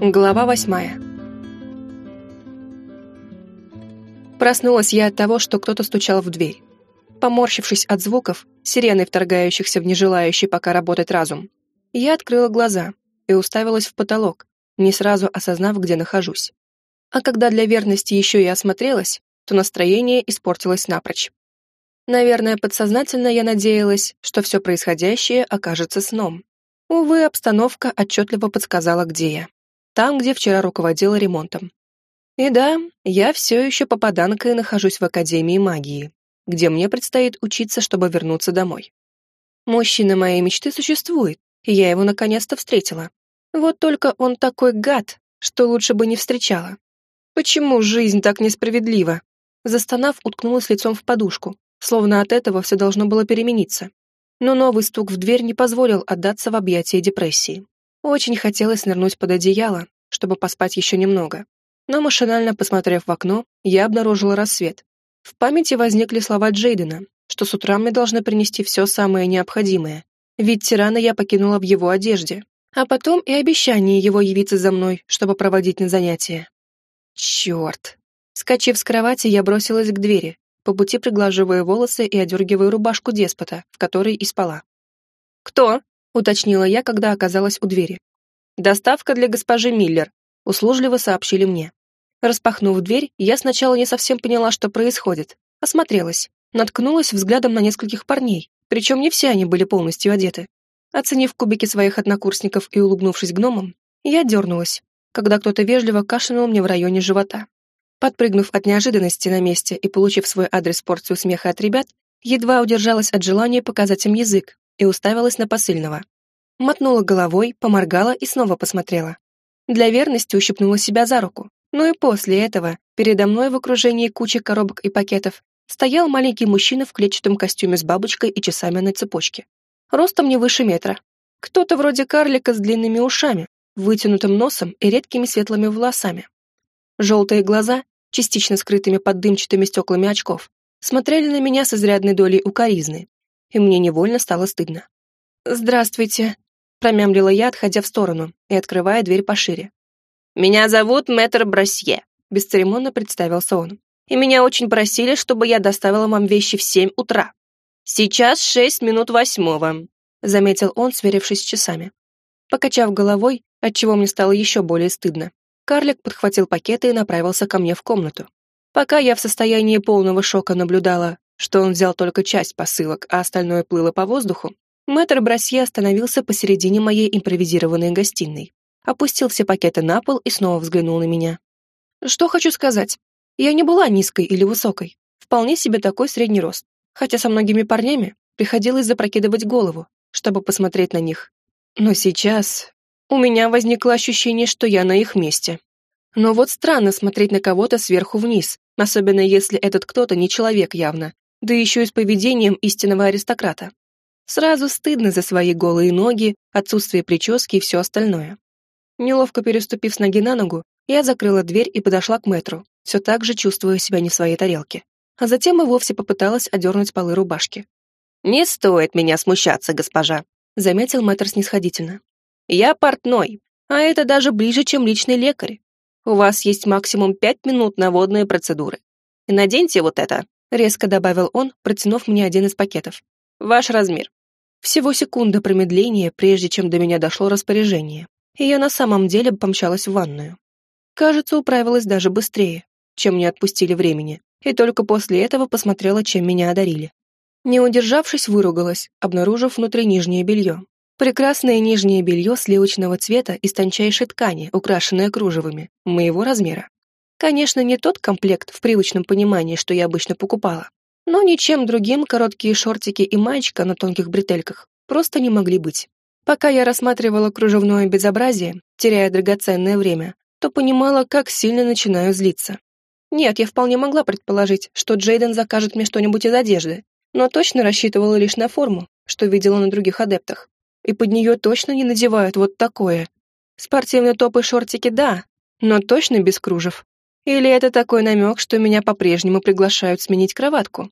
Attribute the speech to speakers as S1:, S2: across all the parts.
S1: Глава восьмая. Проснулась я от того, что кто-то стучал в дверь. Поморщившись от звуков, сирены, вторгающихся в нежелающий пока работать разум, я открыла глаза и уставилась в потолок, не сразу осознав, где нахожусь. А когда для верности еще и осмотрелась, то настроение испортилось напрочь. Наверное, подсознательно я надеялась, что все происходящее окажется сном. Увы, обстановка отчетливо подсказала, где я там, где вчера руководила ремонтом. И да, я все еще попаданка и нахожусь в Академии магии, где мне предстоит учиться, чтобы вернуться домой. Мужчина моей мечты существует, и я его наконец-то встретила. Вот только он такой гад, что лучше бы не встречала. Почему жизнь так несправедлива? Застонав, уткнулась лицом в подушку, словно от этого все должно было перемениться. Но новый стук в дверь не позволил отдаться в объятия депрессии. Очень хотелось нырнуть под одеяло, чтобы поспать еще немного. Но машинально посмотрев в окно, я обнаружила рассвет. В памяти возникли слова Джейдена, что с утра мне должны принести все самое необходимое, ведь тирана я покинула в его одежде, а потом и обещание его явиться за мной, чтобы проводить на занятия. Черт! Скочив с кровати, я бросилась к двери, по пути приглаживая волосы и одергивая рубашку деспота, в которой и спала. «Кто?» Уточнила я, когда оказалась у двери. «Доставка для госпожи Миллер», — услужливо сообщили мне. Распахнув дверь, я сначала не совсем поняла, что происходит. Осмотрелась, наткнулась взглядом на нескольких парней, причем не все они были полностью одеты. Оценив кубики своих однокурсников и улыбнувшись гномам, я дернулась, когда кто-то вежливо кашлянул мне в районе живота. Подпрыгнув от неожиданности на месте и получив свой адрес порцию смеха от ребят, едва удержалась от желания показать им язык, и уставилась на посыльного. Мотнула головой, поморгала и снова посмотрела. Для верности ущипнула себя за руку. Ну и после этого передо мной в окружении кучи коробок и пакетов стоял маленький мужчина в клетчатом костюме с бабочкой и часами на цепочке. Ростом не выше метра. Кто-то вроде карлика с длинными ушами, вытянутым носом и редкими светлыми волосами. Желтые глаза, частично скрытыми под дымчатыми стеклами очков, смотрели на меня с изрядной долей укоризны, и мне невольно стало стыдно. «Здравствуйте», — промямлила я, отходя в сторону и открывая дверь пошире. «Меня зовут Мэтр Брасье», — бесцеремонно представился он. «И меня очень просили, чтобы я доставила вам вещи в семь утра. Сейчас шесть минут восьмого», — заметил он, сверившись с часами. Покачав головой, отчего мне стало еще более стыдно, карлик подхватил пакеты и направился ко мне в комнату. Пока я в состоянии полного шока наблюдала, что он взял только часть посылок, а остальное плыло по воздуху, мэтр Брасье остановился посередине моей импровизированной гостиной, опустил все пакеты на пол и снова взглянул на меня. Что хочу сказать, я не была низкой или высокой, вполне себе такой средний рост, хотя со многими парнями приходилось запрокидывать голову, чтобы посмотреть на них. Но сейчас у меня возникло ощущение, что я на их месте. Но вот странно смотреть на кого-то сверху вниз, особенно если этот кто-то не человек явно, да еще и с поведением истинного аристократа. Сразу стыдно за свои голые ноги, отсутствие прически и все остальное. Неловко переступив с ноги на ногу, я закрыла дверь и подошла к мэтру, все так же чувствуя себя не в своей тарелке. А затем и вовсе попыталась одернуть полы рубашки. «Не стоит меня смущаться, госпожа», — заметил мэтр снисходительно. «Я портной, а это даже ближе, чем личный лекарь. У вас есть максимум пять минут на водные процедуры. И наденьте вот это, резко добавил он, протянув мне один из пакетов. «Ваш размер». Всего секунда промедления, прежде чем до меня дошло распоряжение, и я на самом деле помчалась в ванную. Кажется, управилась даже быстрее, чем мне отпустили времени, и только после этого посмотрела, чем меня одарили. Не удержавшись, выругалась, обнаружив внутри нижнее белье. Прекрасное нижнее белье сливочного цвета из тончайшей ткани, украшенное кружевами, моего размера. Конечно, не тот комплект в привычном понимании, что я обычно покупала, но ничем другим короткие шортики и маечка на тонких бретельках просто не могли быть. Пока я рассматривала кружевное безобразие, теряя драгоценное время, то понимала, как сильно начинаю злиться. Нет, я вполне могла предположить, что Джейден закажет мне что-нибудь из одежды, но точно рассчитывала лишь на форму, что видела на других адептах. И под нее точно не надевают вот такое. Спортивные топы и шортики – да, но точно без кружев. Или это такой намек, что меня по-прежнему приглашают сменить кроватку?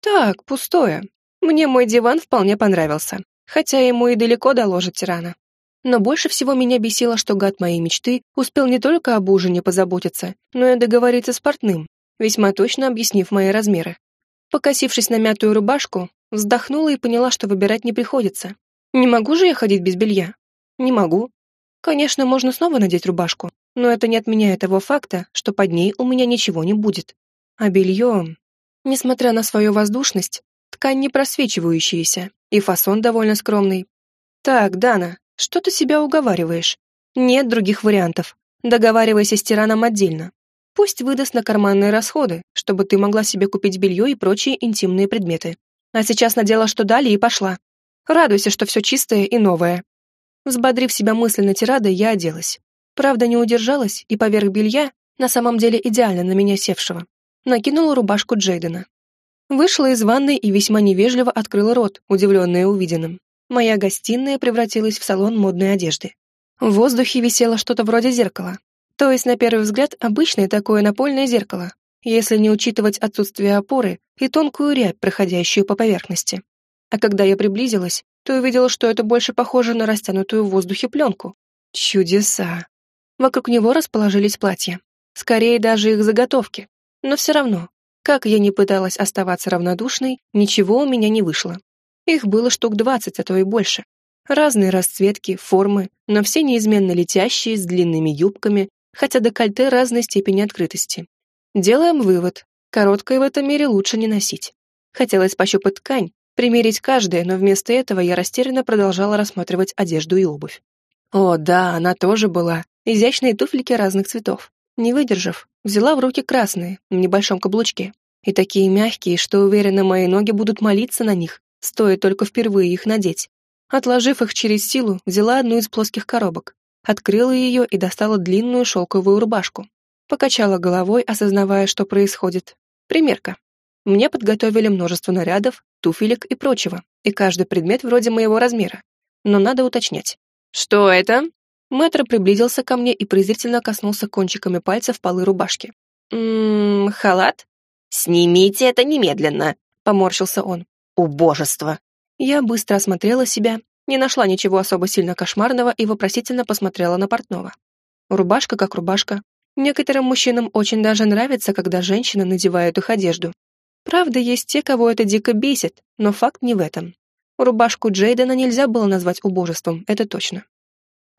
S1: Так, пустое. Мне мой диван вполне понравился, хотя ему и далеко до ложа тирана. Но больше всего меня бесило, что гад моей мечты успел не только об ужине позаботиться, но и договориться с портным, весьма точно объяснив мои размеры. Покосившись на мятую рубашку, вздохнула и поняла, что выбирать не приходится. Не могу же я ходить без белья? Не могу. Конечно, можно снова надеть рубашку, но это не отменяет того факта, что под ней у меня ничего не будет. А белье, несмотря на свою воздушность, ткань не просвечивающаяся, и фасон довольно скромный. Так, Дана, что ты себя уговариваешь? Нет других вариантов. Договаривайся с тираном отдельно. Пусть выдаст на карманные расходы, чтобы ты могла себе купить белье и прочие интимные предметы. А сейчас надела, что дали, и пошла. Радуйся, что все чистое и новое. Взбодрив себя мысленно тирадой, я оделась. Правда, не удержалась, и поверх белья, на самом деле идеально на меня севшего, накинула рубашку Джейдена. Вышла из ванной и весьма невежливо открыла рот, удивленная увиденным. Моя гостиная превратилась в салон модной одежды. В воздухе висело что-то вроде зеркала, то есть, на первый взгляд, обычное такое напольное зеркало, если не учитывать отсутствие опоры и тонкую рябь, проходящую по поверхности. А когда я приблизилась, то увидела, что это больше похоже на растянутую в воздухе пленку. Чудеса! Вокруг него расположились платья. Скорее, даже их заготовки. Но все равно, как я не пыталась оставаться равнодушной, ничего у меня не вышло. Их было штук двадцать, а то и больше. Разные расцветки, формы, но все неизменно летящие, с длинными юбками, хотя декольте разной степени открытости. Делаем вывод. Короткое в этом мире лучше не носить. Хотелось пощупать ткань, примерить каждое, но вместо этого я растерянно продолжала рассматривать одежду и обувь. О, да, она тоже была. Изящные туфлики разных цветов. Не выдержав, взяла в руки красные, в небольшом каблучке. И такие мягкие, что уверена, мои ноги будут молиться на них, стоит только впервые их надеть. Отложив их через силу, взяла одну из плоских коробок, открыла ее и достала длинную шелковую рубашку. Покачала головой, осознавая, что происходит. Примерка. Мне подготовили множество нарядов, туфелек и прочего, и каждый предмет вроде моего размера. Но надо уточнять. «Что это?» Мэтр приблизился ко мне и презрительно коснулся кончиками пальцев полы рубашки. «Ммм, халат?» «Снимите это немедленно!» — поморщился он. «Убожество!» Я быстро осмотрела себя не нашла ничего особо сильно кошмарного и вопросительно посмотрела на портного. Рубашка как рубашка. Некоторым мужчинам очень даже нравится, когда женщины надевают их одежду. Правда, есть те, кого это дико бесит, но факт не в этом. Рубашку Джейдена нельзя было назвать убожеством, это точно.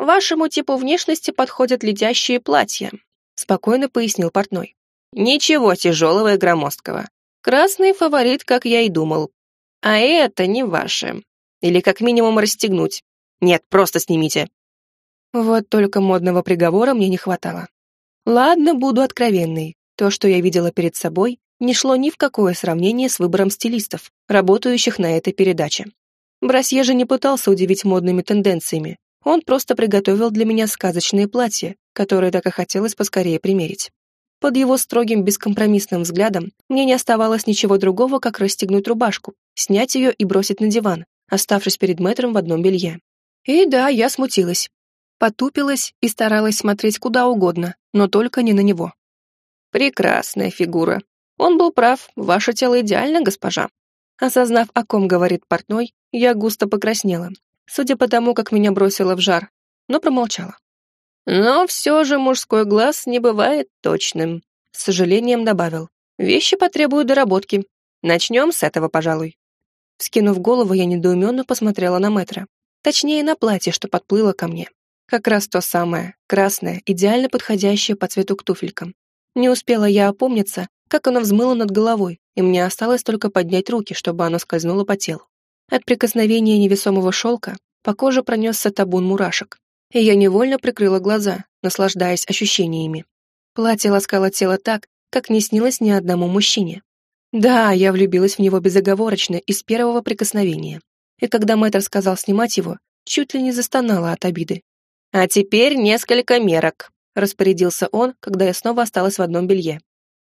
S1: «Вашему типу внешности подходят летящие платья», спокойно пояснил портной. «Ничего тяжелого и громоздкого. Красный фаворит, как я и думал. А это не ваше. Или как минимум расстегнуть. Нет, просто снимите. Вот только модного приговора мне не хватало. Ладно, буду откровенной. То, что я видела перед собой, не шло ни в какое сравнение с выбором стилистов, работающих на этой передаче. Брасье же не пытался удивить модными тенденциями. Он просто приготовил для меня сказочные платья, которые так и хотелось поскорее примерить. Под его строгим бескомпромиссным взглядом мне не оставалось ничего другого, как расстегнуть рубашку, снять ее и бросить на диван, оставшись перед мэтром в одном белье. И да, я смутилась. Потупилась и старалась смотреть куда угодно, но только не на него. Прекрасная фигура. Он был прав, ваше тело идеально, госпожа. Осознав, о ком говорит портной, я густо покраснела, судя по тому, как меня бросило в жар, но промолчала. Но все же мужской глаз не бывает точным, с сожалением добавил. Вещи потребуют доработки. Начнем с этого, пожалуй. Скинув голову, я недоуменно посмотрела на Мэтра. Точнее, на платье, что подплыло ко мне. Как раз то самое, красное, идеально подходящее по цвету к туфелькам. Не успела я опомниться, как оно взмыло над головой, и мне осталось только поднять руки, чтобы оно скользнуло по телу. От прикосновения невесомого шелка по коже пронесся табун мурашек, и я невольно прикрыла глаза, наслаждаясь ощущениями. Платье ласкало тело так, как не снилось ни одному мужчине. Да, я влюбилась в него безоговорочно и с первого прикосновения. И когда мэтр сказал снимать его, чуть ли не застонала от обиды. «А теперь несколько мерок», — распорядился он, когда я снова осталась в одном белье.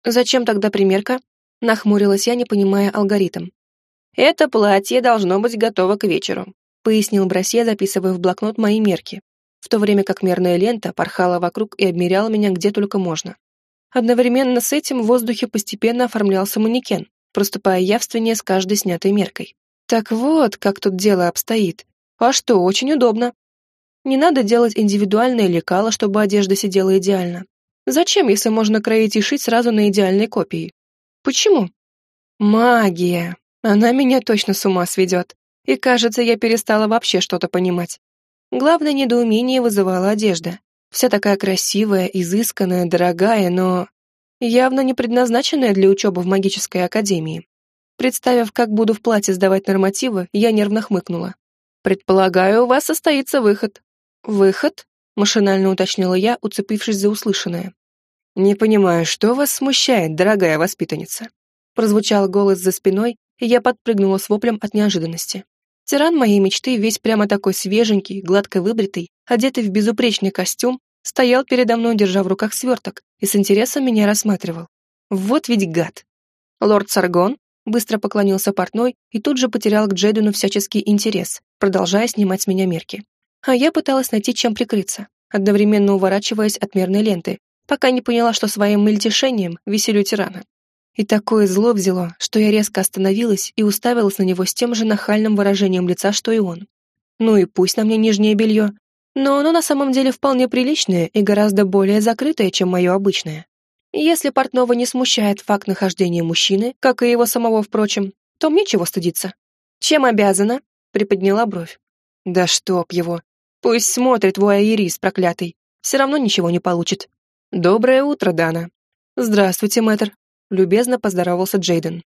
S1: «Зачем тогда примерка?» — нахмурилась я, не понимая алгоритм. «Это платье должно быть готово к вечеру», — пояснил Брасье, записывая в блокнот мои мерки, в то время как мерная лента порхала вокруг и обмеряла меня где только можно. Одновременно с этим в воздухе постепенно оформлялся манекен, проступая явственнее с каждой снятой меркой. Так вот, как тут дело обстоит. А что, очень удобно. Не надо делать индивидуальное лекало, чтобы одежда сидела идеально. Зачем, если можно кроить и шить сразу на идеальной копии? Почему? Магия. Она меня точно с ума сведет. И кажется, я перестала вообще что-то понимать. Главное недоумение вызывала одежда. Вся такая красивая, изысканная, дорогая, но явно не предназначенная для учебы в магической академии. Представив, как буду в платье сдавать нормативы, я нервно хмыкнула. «Предполагаю, у вас состоится выход». «Выход?» — машинально уточнила я, уцепившись за услышанное. «Не понимаю, что вас смущает, дорогая воспитанница?» Прозвучал голос за спиной, и я подпрыгнула с воплем от неожиданности. Тиран моей мечты, весь прямо такой свеженький, гладко выбритый, одетый в безупречный костюм, стоял передо мной, держа в руках сверток, и с интересом меня рассматривал. Вот ведь гад. Лорд Саргон быстро поклонился портной и тут же потерял к Джейдену всяческий интерес, продолжая снимать с меня мерки. А я пыталась найти, чем прикрыться, одновременно уворачиваясь от мерной ленты, пока не поняла, что своим мельтешением веселю тирана. И такое зло взяло, что я резко остановилась и уставилась на него с тем же нахальным выражением лица, что и он. Ну и пусть на мне нижнее белье, но оно на самом деле вполне приличное и гораздо более закрытое, чем мое обычное. Если портного не смущает факт нахождения мужчины, как и его самого, впрочем, то мне чего стыдиться. «Чем обязана?» — приподняла бровь. «Да чтоб его! Пусть смотрит вуайерис проклятый, все равно ничего не получит. Доброе утро, Дана!» «Здравствуйте, мэтр!» Любезно поздоровался Джейден.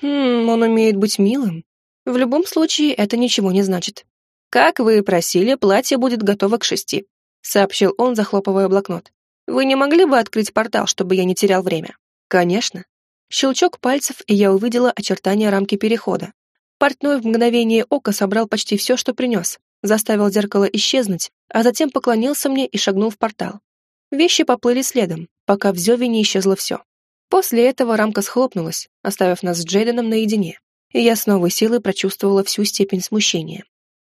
S1: «Хм, он умеет быть милым. В любом случае, это ничего не значит. Как вы и просили, платье будет готово к шести», сообщил он, захлопывая блокнот. «Вы не могли бы открыть портал, чтобы я не терял время?» «Конечно». Щелчок пальцев, и я увидела очертания рамки перехода. Портной в мгновение ока собрал почти все, что принес, заставил зеркало исчезнуть, а затем поклонился мне и шагнул в портал. Вещи поплыли следом, пока в зеве не исчезло все. После этого рамка схлопнулась, оставив нас с Джейденом наедине, и я с новой силой прочувствовала всю степень смущения.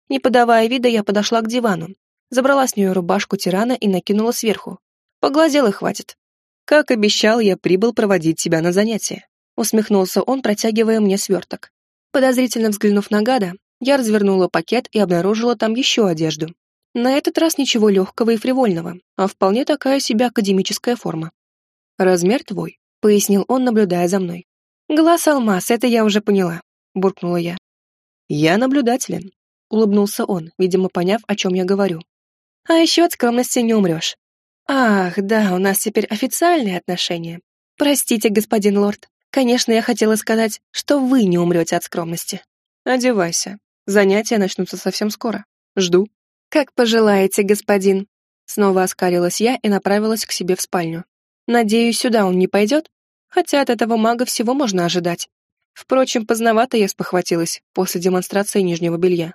S1: Не подавая вида, я подошла к дивану, забрала с нее рубашку тирана и накинула сверху. Поглазел и хватит. Как обещал, я прибыл проводить тебя на занятия. Усмехнулся он, протягивая мне сверток. Подозрительно взглянув на гада, я развернула пакет и обнаружила там еще одежду. На этот раз ничего легкого и фривольного, а вполне такая себе академическая форма. Размер твой, — пояснил он, наблюдая за мной. «Глаз алмаз, это я уже поняла», — буркнула я. «Я наблюдателен», — улыбнулся он, видимо, поняв, о чем я говорю. «А еще от скромности не умрешь». «Ах, да, у нас теперь официальные отношения. Простите, господин лорд. Конечно, я хотела сказать, что вы не умрете от скромности. Одевайся. Занятия начнутся совсем скоро. Жду». «Как пожелаете, господин». Снова оскалилась я и направилась к себе в спальню. Надеюсь, сюда он не пойдет? Хотя от этого мага всего можно ожидать. Впрочем, поздновато я спохватилась после демонстрации нижнего белья.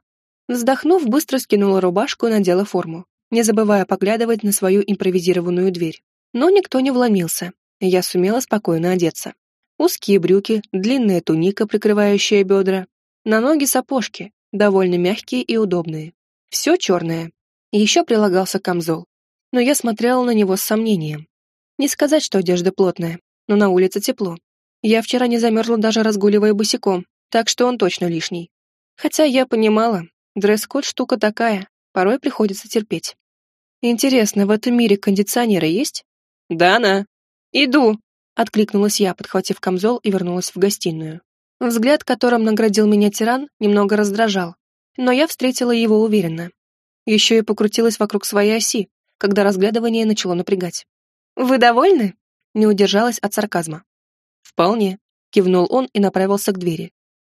S1: Вздохнув, быстро скинула рубашку и надела форму, не забывая поглядывать на свою импровизированную дверь. Но никто не вломился, я сумела спокойно одеться. Узкие брюки, длинная туника, прикрывающая бедра, на ноги сапожки, довольно мягкие и удобные. Все черное. Еще прилагался камзол. Но я смотрела на него с сомнением. Не сказать, что одежда плотная, но на улице тепло. Я вчера не замерзла даже разгуливая босиком, так что он точно лишний. Хотя я понимала, дресс-код штука такая, порой приходится терпеть. Интересно, в этом мире кондиционеры есть? Да, на. Иду, откликнулась я, подхватив камзол и вернулась в гостиную. Взгляд, которым наградил меня тиран, немного раздражал, но я встретила его уверенно. Еще и покрутилась вокруг своей оси, когда разглядывание начало напрягать. «Вы довольны?» — не удержалась от сарказма. «Вполне», — кивнул он и направился к двери.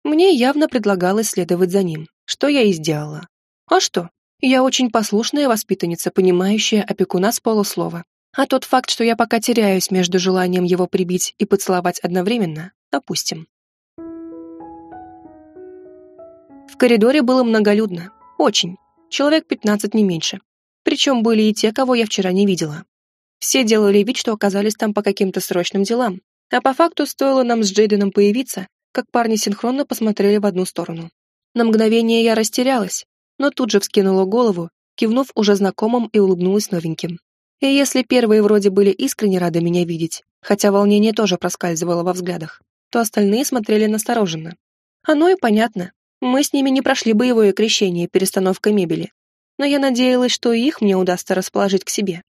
S1: Мне явно предлагалось следовать за ним, что я и сделала. А что? Я очень послушная воспитанница, понимающая опекуна с полуслова. А тот факт, что я пока теряюсь между желанием его прибить и поцеловать одновременно, допустим. В коридоре было многолюдно. Очень. Человек пятнадцать не меньше. Причем были и те, кого я вчера не видела. Все делали вид, что оказались там по каким-то срочным делам. А по факту стоило нам с Джейденом появиться, как парни синхронно посмотрели в одну сторону. На мгновение я растерялась, но тут же вскинула голову, кивнув уже знакомым и улыбнулась новеньким. И если первые вроде были искренне рады меня видеть, хотя волнение тоже проскальзывало во взглядах, то остальные смотрели настороженно. Оно и понятно. Мы с ними не прошли боевое крещение перестановкой мебели. но я надеялась, что и их мне удастся расположить к себе.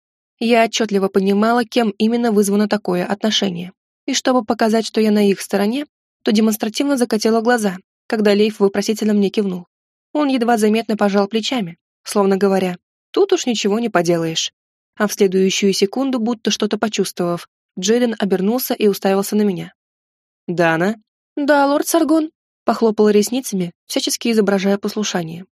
S1: Я отчетливо понимала, кем именно вызвано такое отношение. И чтобы показать, что я на их стороне, то демонстративно закатила глаза, когда Лейф вопросительно мне кивнул. Он едва заметно пожал плечами, словно говоря, тут уж ничего не поделаешь. А в следующую секунду, будто что-то почувствовав, Джейден обернулся и уставился на меня. «Дана?» «Да, лорд Саргон», — похлопала ресницами, всячески изображая послушание.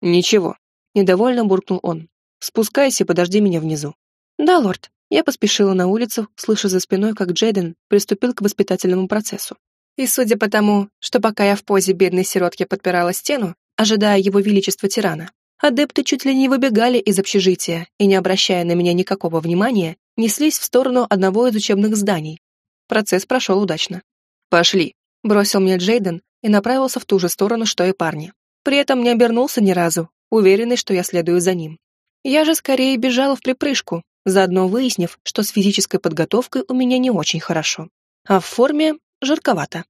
S1: «Ничего», — недовольно буркнул он. «Спускайся, подожди меня внизу». «Да, лорд». Я поспешила на улицу, слыша за спиной, как Джейден приступил к воспитательному процессу. И судя по тому, что пока я в позе бедной сиротки подпирала стену, ожидая его величества тирана, адепты чуть ли не выбегали из общежития и, не обращая на меня никакого внимания, неслись в сторону одного из учебных зданий. Процесс прошел удачно. «Пошли», — бросил мне Джейден и направился в ту же сторону, что и парни. При этом не обернулся ни разу, уверенный, что я следую за ним. Я же скорее бежала в припрыжку, заодно выяснив, что с физической подготовкой у меня не очень хорошо. А в форме жарковато.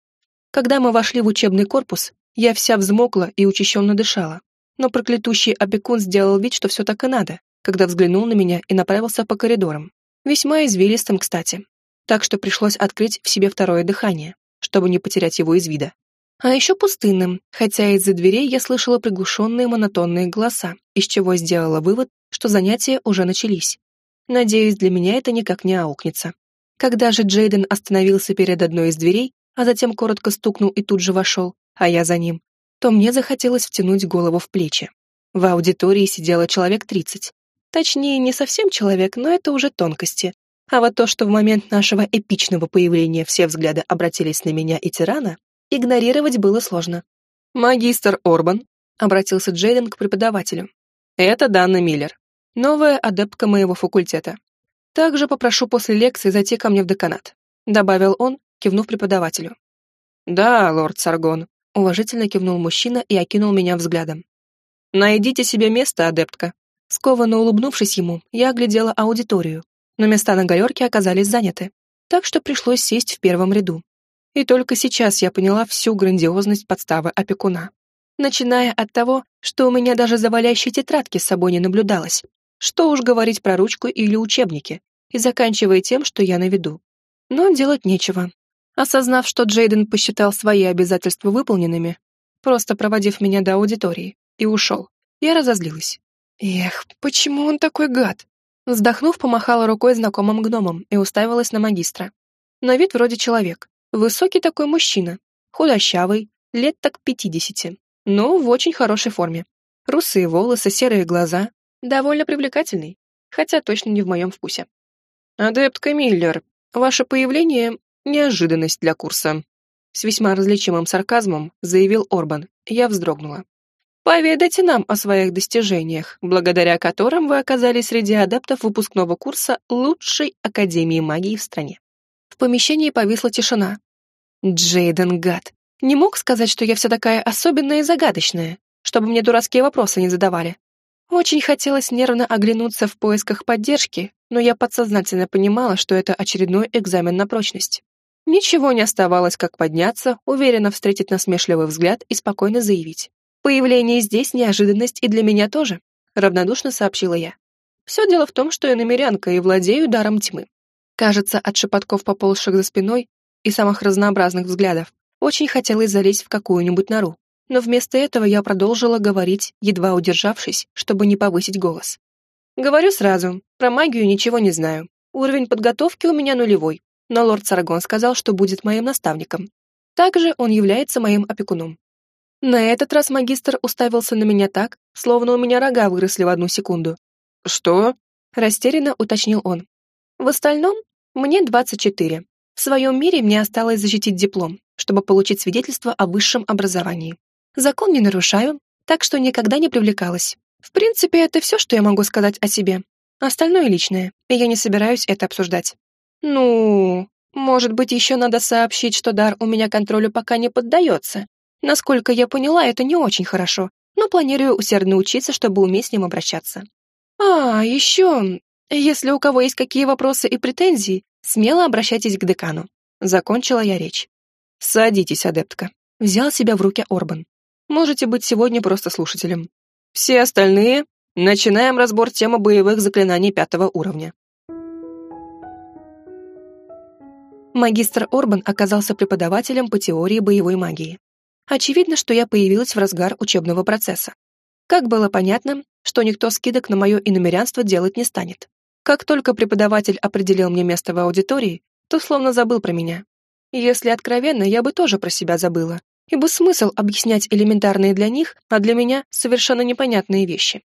S1: Когда мы вошли в учебный корпус, я вся взмокла и учащенно дышала. Но проклятущий опекун сделал вид, что все так и надо, когда взглянул на меня и направился по коридорам. Весьма извилистым, кстати. Так что пришлось открыть в себе второе дыхание, чтобы не потерять его из вида. А еще пустынным, хотя из-за дверей я слышала приглушенные монотонные голоса, из чего сделала вывод, что занятия уже начались. Надеюсь, для меня это никак не аукнется. Когда же Джейден остановился перед одной из дверей, а затем коротко стукнул и тут же вошел, а я за ним, то мне захотелось втянуть голову в плечи. В аудитории сидело человек тридцать. Точнее, не совсем человек, но это уже тонкости. А вот то, что в момент нашего эпичного появления все взгляды обратились на меня и тирана, игнорировать было сложно. «Магистр Орбан», — обратился Джейден к преподавателю. «Это Данна Миллер новая адептка моего факультета. Также попрошу после лекции зайти ко мне в деканат», добавил он, кивнув преподавателю. «Да, лорд Саргон», уважительно кивнул мужчина и окинул меня взглядом. «Найдите себе место, адептка». Скованно улыбнувшись ему, я оглядела аудиторию, но места на галерке оказались заняты, так что пришлось сесть в первом ряду. И только сейчас я поняла всю грандиозность подставы опекуна. Начиная от того, что у меня даже завалящей тетрадки с собой не наблюдалось, что уж говорить про ручку или учебники, и заканчивая тем, что я на виду. Но делать нечего. Осознав, что Джейден посчитал свои обязательства выполненными, просто проводив меня до аудитории, и ушел, я разозлилась. Эх, почему он такой гад? Вздохнув, помахала рукой знакомым гномом и уставилась на магистра. На вид вроде человек. Высокий такой мужчина. Худощавый, лет так пятидесяти. Но в очень хорошей форме. Русые волосы, серые глаза, довольно привлекательный, хотя точно не в моем вкусе. «Адептка Миллер, ваше появление — неожиданность для курса», с весьма различимым сарказмом заявил Орбан. Я вздрогнула. «Поведайте нам о своих достижениях, благодаря которым вы оказались среди адептов выпускного курса лучшей Академии магии в стране». В помещении повисла тишина. Джейден гад. Не мог сказать, что я вся такая особенная и загадочная, чтобы мне дурацкие вопросы не задавали. Очень хотелось нервно оглянуться в поисках поддержки, но я подсознательно понимала, что это очередной экзамен на прочность. Ничего не оставалось, как подняться, уверенно встретить насмешливый взгляд и спокойно заявить. «Появление здесь неожиданность и для меня тоже», — равнодушно сообщила я. «Все дело в том, что я намерянка и владею даром тьмы». Кажется, от шепотков, поползших за спиной, и самых разнообразных взглядов, очень хотелось залезть в какую-нибудь нору но вместо этого я продолжила говорить, едва удержавшись, чтобы не повысить голос. Говорю сразу, про магию ничего не знаю. Уровень подготовки у меня нулевой, но лорд Сарагон сказал, что будет моим наставником. Также он является моим опекуном. На этот раз магистр уставился на меня так, словно у меня рога выросли в одну секунду. «Что?» — растерянно уточнил он. «В остальном, мне 24. В своем мире мне осталось защитить диплом, чтобы получить свидетельство о высшем образовании. Закон не нарушаю, так что никогда не привлекалась. В принципе, это все, что я могу сказать о себе. Остальное личное, и я не собираюсь это обсуждать. Ну, может быть, еще надо сообщить, что дар у меня контролю пока не поддается. Насколько я поняла, это не очень хорошо, но планирую усердно учиться, чтобы уметь с ним обращаться. А, еще, если у кого есть какие вопросы и претензии, смело обращайтесь к декану. Закончила я речь. Садитесь, адептка. Взял себя в руки Орбан. Можете быть сегодня просто слушателем. Все остальные Начинаем разбор темы боевых заклинаний пятого уровня. Магистр Орбан оказался преподавателем по теории боевой магии. Очевидно, что я появилась в разгар учебного процесса. Как было понятно, что никто скидок на мое иномерянство делать не станет. Как только преподаватель определил мне место в аудитории, то словно забыл про меня. Если откровенно, я бы тоже про себя забыла, ибо смысл объяснять элементарные для них, а для меня совершенно непонятные вещи.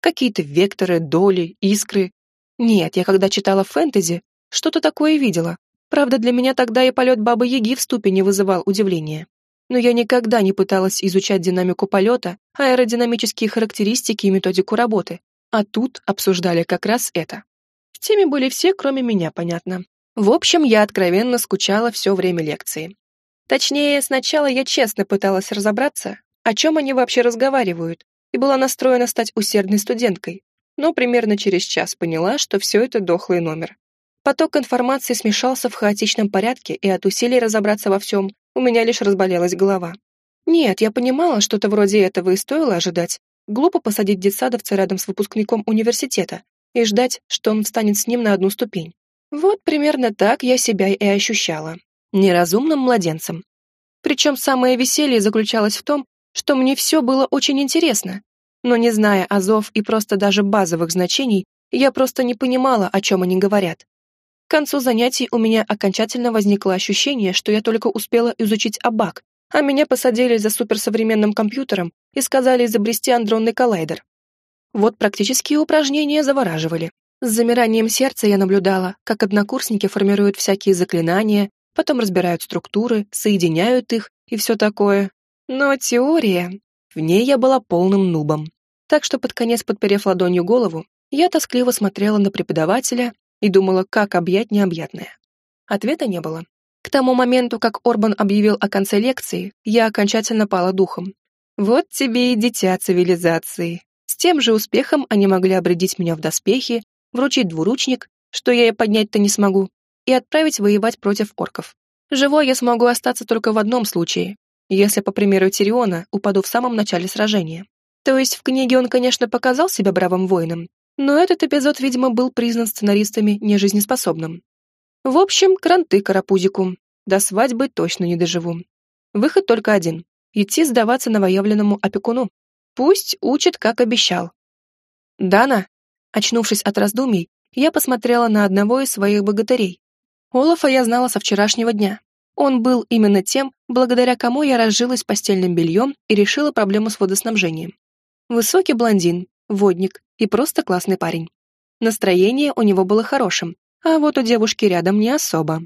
S1: Какие-то векторы, доли, искры. Нет, я когда читала фэнтези, что-то такое видела. Правда, для меня тогда и полет Бабы-Яги в ступе не вызывал удивления. Но я никогда не пыталась изучать динамику полета, аэродинамические характеристики и методику работы. А тут обсуждали как раз это. В теме были все, кроме меня, понятно. В общем, я откровенно скучала все время лекции. Точнее, сначала я честно пыталась разобраться, о чем они вообще разговаривают, и была настроена стать усердной студенткой, но примерно через час поняла, что все это дохлый номер. Поток информации смешался в хаотичном порядке, и от усилий разобраться во всем у меня лишь разболелась голова. Нет, я понимала, что-то вроде этого и стоило ожидать. Глупо посадить детсадовца рядом с выпускником университета и ждать, что он встанет с ним на одну ступень. Вот примерно так я себя и ощущала неразумным младенцем. Причем самое веселье заключалось в том, что мне все было очень интересно, но не зная азов и просто даже базовых значений, я просто не понимала, о чем они говорят. К концу занятий у меня окончательно возникло ощущение, что я только успела изучить абак, а меня посадили за суперсовременным компьютером и сказали изобрести андронный коллайдер. Вот практические упражнения завораживали. С замиранием сердца я наблюдала, как однокурсники формируют всякие заклинания, потом разбирают структуры, соединяют их и все такое. Но теория... В ней я была полным нубом. Так что под конец, подперев ладонью голову, я тоскливо смотрела на преподавателя и думала, как объять необъятное. Ответа не было. К тому моменту, как Орбан объявил о конце лекции, я окончательно пала духом. Вот тебе и дитя цивилизации. С тем же успехом они могли обрядить меня в доспехи, вручить двуручник, что я и поднять-то не смогу, и отправить воевать против орков. Живой я смогу остаться только в одном случае, если, по примеру Тириона, упаду в самом начале сражения. То есть в книге он, конечно, показал себя бравым воином, но этот эпизод, видимо, был признан сценаристами нежизнеспособным. В общем, кранты карапузику. До свадьбы точно не доживу. Выход только один — идти сдаваться новоявленному опекуну. Пусть учит, как обещал. «Дана!» Очнувшись от раздумий, я посмотрела на одного из своих богатырей, Олафа я знала со вчерашнего дня. Он был именно тем, благодаря кому я разжилась постельным бельем и решила проблему с водоснабжением. Высокий блондин, водник и просто классный парень. Настроение у него было хорошим, а вот у девушки рядом не особо.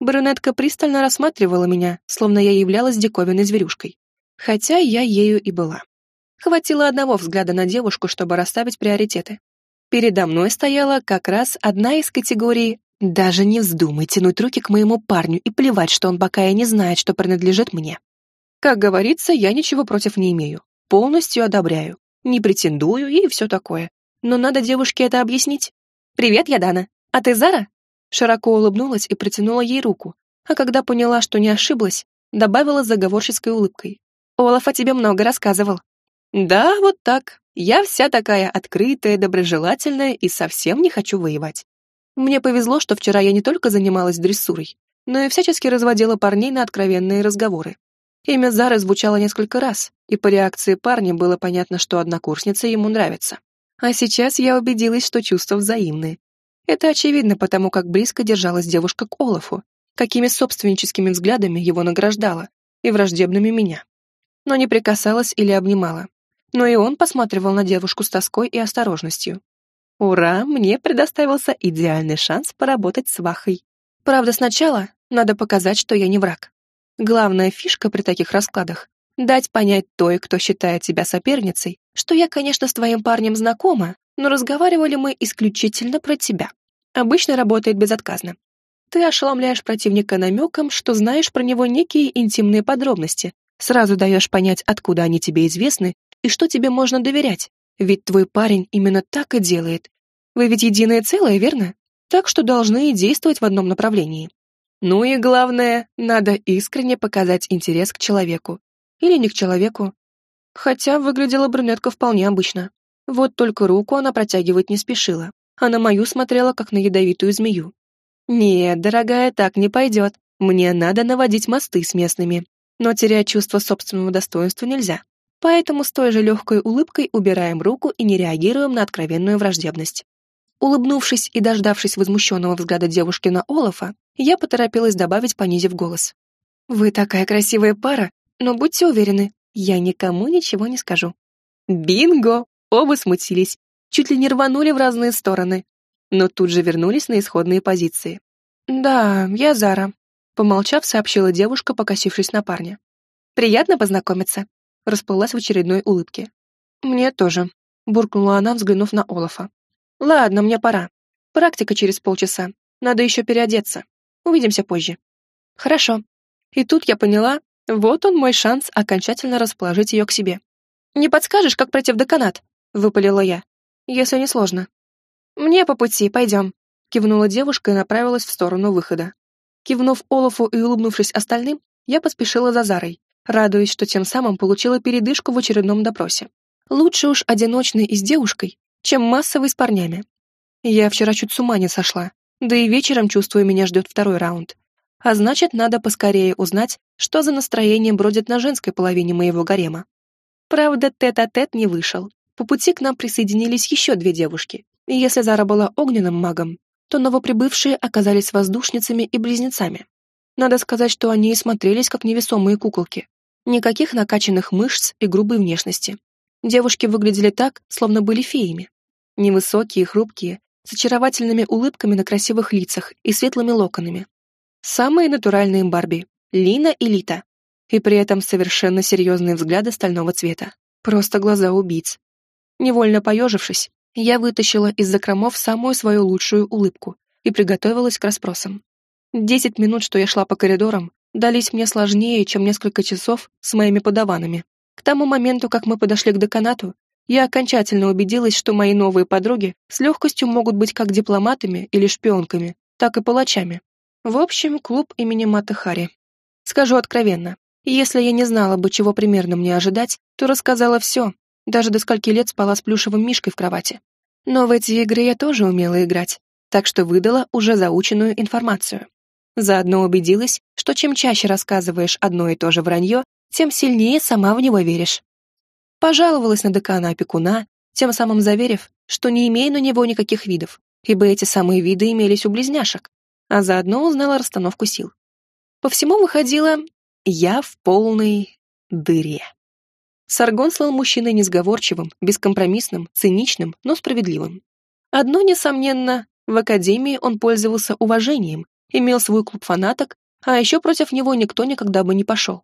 S1: Брюнетка пристально рассматривала меня, словно я являлась диковинной зверюшкой. Хотя я ею и была. Хватило одного взгляда на девушку, чтобы расставить приоритеты. Передо мной стояла как раз одна из категорий даже не вздумай тянуть руки к моему парню и плевать, что он пока и не знает, что принадлежит мне. Как говорится, я ничего против не имею. Полностью одобряю. Не претендую и все такое. Но надо девушке это объяснить. «Привет, я Дана. А ты Зара?» Широко улыбнулась и протянула ей руку, а когда поняла, что не ошиблась, добавила заговорческой улыбкой. «Олаф о тебе много рассказывал». «Да, вот так. Я вся такая открытая, доброжелательная и совсем не хочу воевать. Мне повезло, что вчера я не только занималась дрессурой, но и всячески разводила парней на откровенные разговоры. Имя Зары звучало несколько раз, и по реакции парня было понятно, что однокурсница ему нравится. А сейчас я убедилась, что чувства взаимны. Это очевидно потому, как близко держалась девушка к Олафу, какими собственническими взглядами его награждала, и враждебными меня. Но не прикасалась или обнимала. Но и он посматривал на девушку с тоской и осторожностью. Ура, мне предоставился идеальный шанс поработать с Вахой. Правда, сначала надо показать, что я не враг. Главная фишка при таких раскладах — дать понять той, кто считает себя соперницей, что я, конечно, с твоим парнем знакома, но разговаривали мы исключительно про тебя. Обычно работает безотказно. Ты ошеломляешь противника намеком, что знаешь про него некие интимные подробности, сразу даешь понять, откуда они тебе известны и что тебе можно доверять, ведь твой парень именно так и делает. Вы ведь единое целое, верно? Так что должны и действовать в одном направлении. Ну и главное, надо искренне показать интерес к человеку. Или не к человеку. Хотя выглядела брюнетка вполне обычно. Вот только руку она протягивать не спешила, а на мою смотрела, как на ядовитую змею. «Нет, дорогая, так не пойдет. Мне надо наводить мосты с местными. Но терять чувство собственного достоинства нельзя. Поэтому с той же легкой улыбкой убираем руку и не реагируем на откровенную враждебность. Улыбнувшись и дождавшись возмущенного взгляда девушки на Олафа, я поторопилась добавить, понизив голос. «Вы такая красивая пара, но будьте уверены, я никому ничего не скажу». Бинго! Оба смутились, чуть ли не рванули в разные стороны, но тут же вернулись на исходные позиции. «Да, я Зара», Помолчав, сообщила девушка, покосившись на парня. «Приятно познакомиться», — расплылась в очередной улыбке. «Мне тоже», — буркнула она, взглянув на Олафа. «Ладно, мне пора. Практика через полчаса. Надо еще переодеться. Увидимся позже». «Хорошо». И тут я поняла, вот он мой шанс окончательно расположить ее к себе. «Не подскажешь, как пройти в деканат?» — выпалила я. «Если не сложно». «Мне по пути, пойдем», — кивнула девушка и направилась в сторону выхода. Кивнув Олафу и улыбнувшись остальным, я поспешила за Зарой, радуясь, что тем самым получила передышку в очередном допросе. Лучше уж одиночный и с девушкой, чем массовый с парнями. Я вчера чуть с ума не сошла, да и вечером, чувствую, меня ждет второй раунд. А значит, надо поскорее узнать, что за настроение бродит на женской половине моего гарема. Правда, тет-а-тет -тет не вышел. По пути к нам присоединились еще две девушки, и если Зара была огненным магом, то новоприбывшие оказались воздушницами и близнецами. Надо сказать, что они и смотрелись как невесомые куколки. Никаких накачанных мышц и грубой внешности. Девушки выглядели так, словно были феями. Невысокие, хрупкие, с очаровательными улыбками на красивых лицах и светлыми локонами. Самые натуральные Барби — Лина и Лита. И при этом совершенно серьезные взгляды стального цвета. Просто глаза убийц. Невольно поежившись, я вытащила из закромов самую свою лучшую улыбку и приготовилась к расспросам. Десять минут, что я шла по коридорам, дались мне сложнее, чем несколько часов с моими подаванами. К тому моменту, как мы подошли к деканату, я окончательно убедилась, что мои новые подруги с легкостью могут быть как дипломатами или шпионками, так и палачами. В общем, клуб имени Маты Хари. Скажу откровенно, если я не знала бы, чего примерно мне ожидать, то рассказала все, даже до скольки лет спала с плюшевым мишкой в кровати. Но в эти игры я тоже умела играть, так что выдала уже заученную информацию. Заодно убедилась, что чем чаще рассказываешь одно и то же вранье, тем сильнее сама в него веришь. Пожаловалась на декана опекуна, тем самым заверив, что не имею на него никаких видов, ибо эти самые виды имелись у близняшек, а заодно узнала расстановку сил. По всему выходило, я в полной дыре. Саргон стал мужчиной несговорчивым, бескомпромиссным, циничным, но справедливым. Одно, несомненно, в академии он пользовался уважением, имел свой клуб фанаток, а еще против него никто никогда бы не пошел.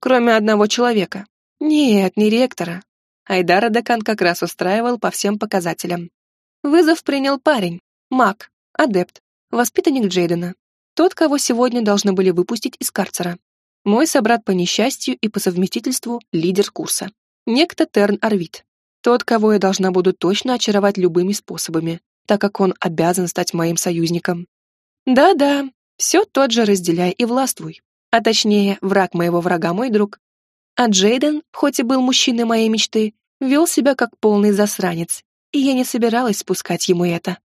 S1: Кроме одного человека. Нет, не ректора. Айдара Декан как раз устраивал по всем показателям. Вызов принял парень, маг, адепт, воспитанник Джейдена. Тот, кого сегодня должны были выпустить из карцера. Мой собрат по несчастью и по совместительству лидер курса. Некто Терн Арвид. Тот, кого я должна буду точно очаровать любыми способами, так как он обязан стать моим союзником. Да-да, все тот же разделяй и властвуй. А точнее, враг моего врага мой друг. А Джейден, хоть и был мужчиной моей мечты, вел себя как полный засранец, и я не собиралась спускать ему это.